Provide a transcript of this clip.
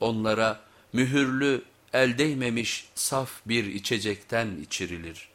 onlara mühürlü el değmemiş saf bir içecekten içirilir.